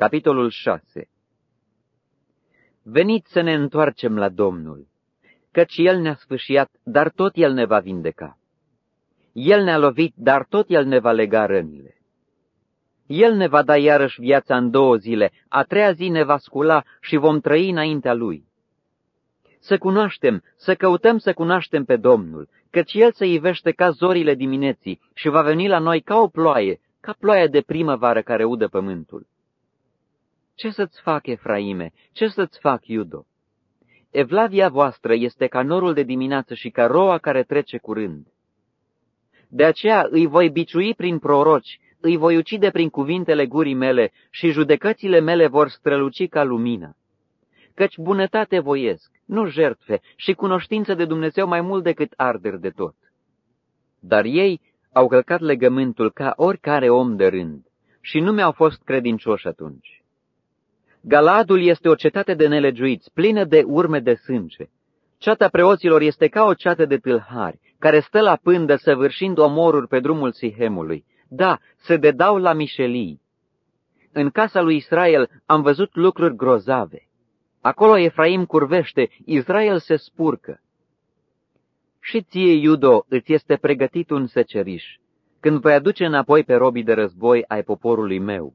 Capitolul 6 Veniți să ne întoarcem la Domnul, căci El ne-a sfâșiat, dar tot El ne va vindeca. El ne-a lovit, dar tot El ne va lega rănile. El ne va da iarăși viața în două zile, a treia zi ne va scula și vom trăi înaintea Lui. Să cunoaștem, să căutăm să cunoaștem pe Domnul, căci El se ivește ca zorile dimineții și va veni la noi ca o ploaie, ca ploaia de primăvară care udă pământul. Ce să-ți fac, Efraime? Ce să-ți fac, Iudo? Evlavia voastră este ca norul de dimineață și ca roa care trece curând. De aceea îi voi biciui prin proroci, îi voi ucide prin cuvintele gurii mele și judecățile mele vor străluci ca lumina. Căci bunătate voiesc, nu jertfe, și cunoștință de Dumnezeu mai mult decât arder de tot. Dar ei au călcat legământul ca oricare om de rând și nu mi-au fost credincioși atunci. Galadul este o cetate de nelegiuiți, plină de urme de sânge. Ceata preoților este ca o ceată de tâlhari, care stă la pândă săvârșind omoruri pe drumul Sihemului. Da, se dedau la mișelii. În casa lui Israel am văzut lucruri grozave. Acolo Efraim curvește, Israel se spurcă. Și ție, Iudo, îți este pregătit un seceriș, când voi aduce înapoi pe robii de război ai poporului meu.